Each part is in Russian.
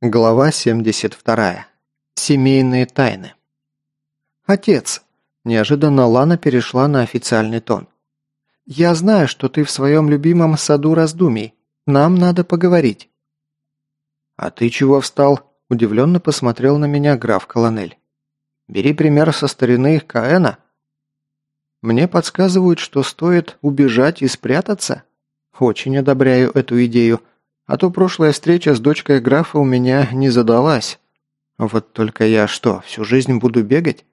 Глава 72. Семейные тайны. «Отец!» – неожиданно Лана перешла на официальный тон. «Я знаю, что ты в своем любимом саду раздумий. Нам надо поговорить». «А ты чего встал?» – удивленно посмотрел на меня граф Колонель. «Бери пример со старины Каэна». «Мне подсказывают, что стоит убежать и спрятаться?» «Очень одобряю эту идею». А то прошлая встреча с дочкой графа у меня не задалась. Вот только я что, всю жизнь буду бегать?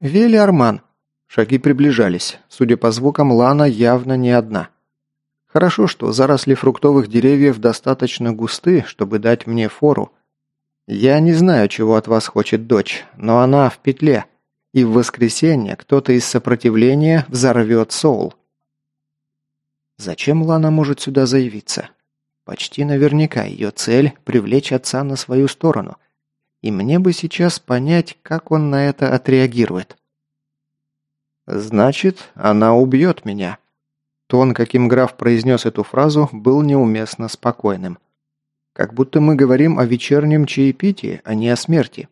Вели Арман. Шаги приближались. Судя по звукам, Лана явно не одна. Хорошо, что заросли фруктовых деревьев достаточно густы, чтобы дать мне фору. Я не знаю, чего от вас хочет дочь, но она в петле. И в воскресенье кто-то из сопротивления взорвет Соул. Зачем Лана может сюда заявиться? Почти наверняка ее цель – привлечь отца на свою сторону. И мне бы сейчас понять, как он на это отреагирует. «Значит, она убьет меня». Тон, каким граф произнес эту фразу, был неуместно спокойным. Как будто мы говорим о вечернем чаепитии, а не о смерти.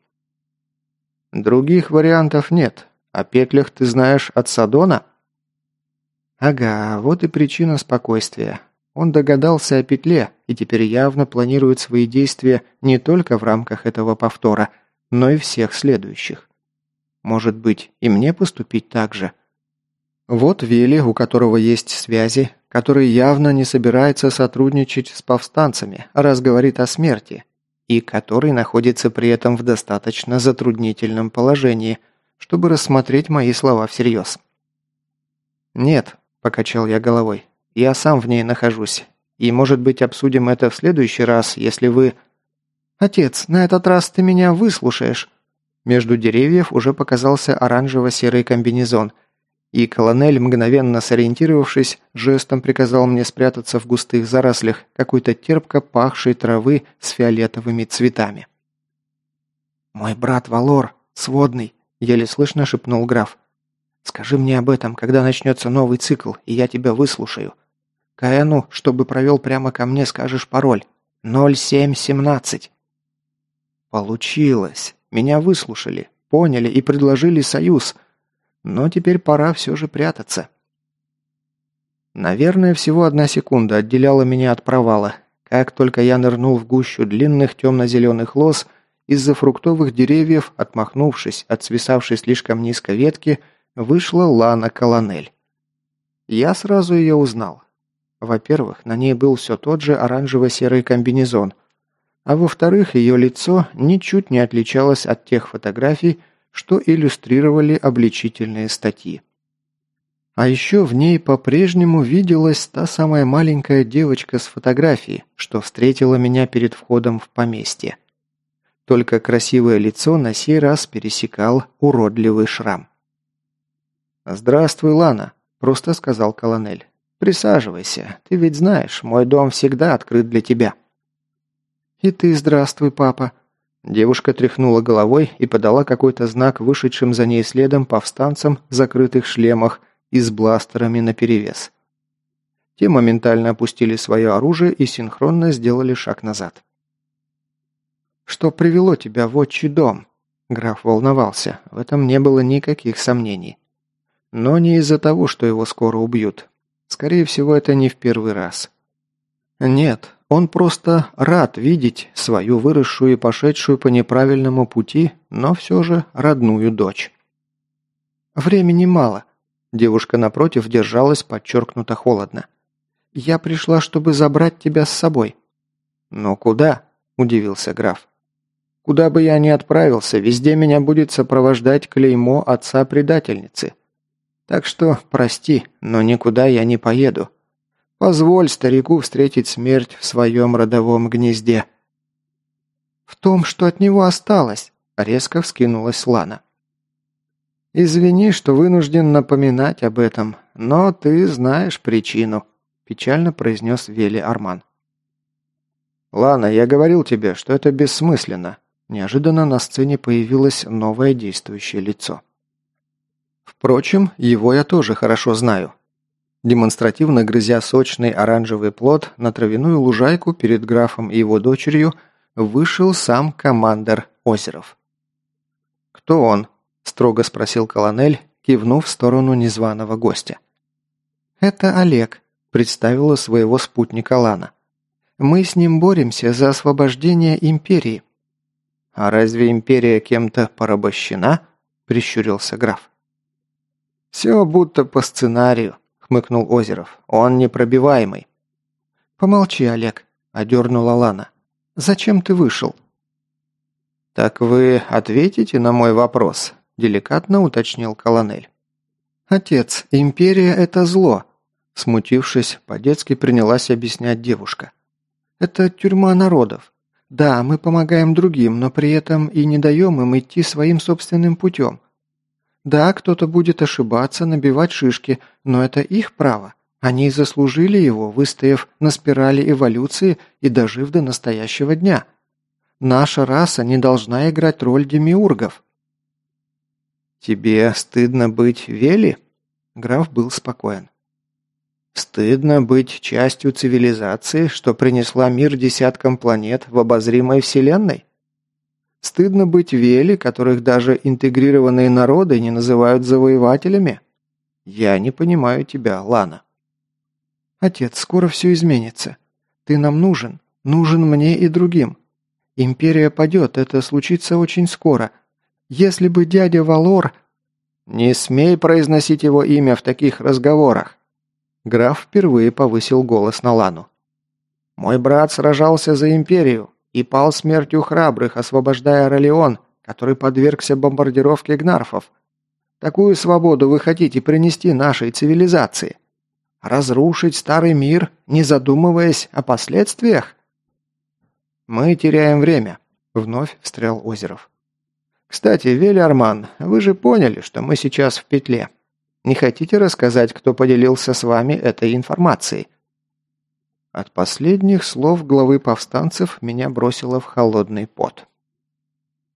«Других вариантов нет. О петлях ты знаешь от Садона?» «Ага, вот и причина спокойствия. Он догадался о петле и теперь явно планирует свои действия не только в рамках этого повтора, но и всех следующих. Может быть, и мне поступить так же? Вот Вели, у которого есть связи, который явно не собирается сотрудничать с повстанцами, раз говорит о смерти, и который находится при этом в достаточно затруднительном положении, чтобы рассмотреть мои слова всерьез. «Нет», – покачал я головой, я сам в ней нахожусь. И, может быть, обсудим это в следующий раз, если вы...» «Отец, на этот раз ты меня выслушаешь». Между деревьев уже показался оранжево-серый комбинезон, и колонель, мгновенно сориентировавшись, жестом приказал мне спрятаться в густых зарослях какой-то терпко пахшей травы с фиолетовыми цветами. «Мой брат Валор, сводный», — еле слышно шепнул граф. «Скажи мне об этом, когда начнется новый цикл, и я тебя выслушаю. Каэну, чтобы провел прямо ко мне, скажешь пароль. 0717. Получилось. Меня выслушали, поняли и предложили союз. Но теперь пора все же прятаться. Наверное, всего одна секунда отделяла меня от провала. Как только я нырнул в гущу длинных темно-зеленых лоз, из-за фруктовых деревьев, отмахнувшись от свисавшей слишком низко ветки, вышла Лана Колонель. Я сразу ее узнал. Во-первых, на ней был все тот же оранжево-серый комбинезон, а во-вторых, ее лицо ничуть не отличалось от тех фотографий, что иллюстрировали обличительные статьи. А еще в ней по-прежнему виделась та самая маленькая девочка с фотографии, что встретила меня перед входом в поместье. Только красивое лицо на сей раз пересекал уродливый шрам. «Здравствуй, Лана», – просто сказал колонель. Присаживайся. Ты ведь знаешь, мой дом всегда открыт для тебя». «И ты здравствуй, папа». Девушка тряхнула головой и подала какой-то знак вышедшим за ней следом повстанцам в закрытых шлемах и с бластерами наперевес. Те моментально опустили свое оружие и синхронно сделали шаг назад. «Что привело тебя в отчий дом?» Граф волновался, в этом не было никаких сомнений. Но не из-за того, что его скоро убьют. Скорее всего, это не в первый раз. Нет, он просто рад видеть свою выросшую и пошедшую по неправильному пути, но все же родную дочь. «Времени мало», – девушка напротив держалась подчеркнуто холодно. «Я пришла, чтобы забрать тебя с собой». «Но куда?» – удивился граф. «Куда бы я ни отправился, везде меня будет сопровождать клеймо отца-предательницы. Так что, прости, но никуда я не поеду. Позволь старику встретить смерть в своем родовом гнезде». «В том, что от него осталось», — резко вскинулась Лана. «Извини, что вынужден напоминать об этом, но ты знаешь причину», – печально произнес Вели Арман. «Лана, я говорил тебе, что это бессмысленно». Неожиданно на сцене появилось новое действующее лицо. Впрочем, его я тоже хорошо знаю. Демонстративно грызя сочный оранжевый плод на травяную лужайку перед графом и его дочерью, вышел сам командир Озеров. «Кто он?» – строго спросил колонель, кивнув в сторону незваного гостя. «Это Олег», – представила своего спутника Лана. «Мы с ним боремся за освобождение Империи». «А разве Империя кем-то порабощена?» – прищурился граф. «Все будто по сценарию», – хмыкнул Озеров. «Он непробиваемый». «Помолчи, Олег», – одернула Лана. «Зачем ты вышел?» «Так вы ответите на мой вопрос?» – деликатно уточнил колонель. «Отец, империя – это зло», – смутившись, по-детски принялась объяснять девушка. «Это тюрьма народов. Да, мы помогаем другим, но при этом и не даем им идти своим собственным путем. Да, кто-то будет ошибаться, набивать шишки, но это их право. Они заслужили его, выстояв на спирали эволюции и дожив до настоящего дня». Наша раса не должна играть роль демиургов». «Тебе стыдно быть Вели?» Граф был спокоен. «Стыдно быть частью цивилизации, что принесла мир десяткам планет в обозримой вселенной? Стыдно быть Вели, которых даже интегрированные народы не называют завоевателями? Я не понимаю тебя, Лана». «Отец, скоро все изменится. Ты нам нужен. Нужен мне и другим. Империя падет, это случится очень скоро. Если бы дядя Валор...» «Не смей произносить его имя в таких разговорах!» Граф впервые повысил голос на Лану. «Мой брат сражался за Империю и пал смертью храбрых, освобождая Ролеон, который подвергся бомбардировке гнарфов. Такую свободу вы хотите принести нашей цивилизации? Разрушить старый мир, не задумываясь о последствиях?» «Мы теряем время», — вновь встрял Озеров. «Кстати, Велиарман, вы же поняли, что мы сейчас в петле. Не хотите рассказать, кто поделился с вами этой информацией?» От последних слов главы повстанцев меня бросило в холодный пот.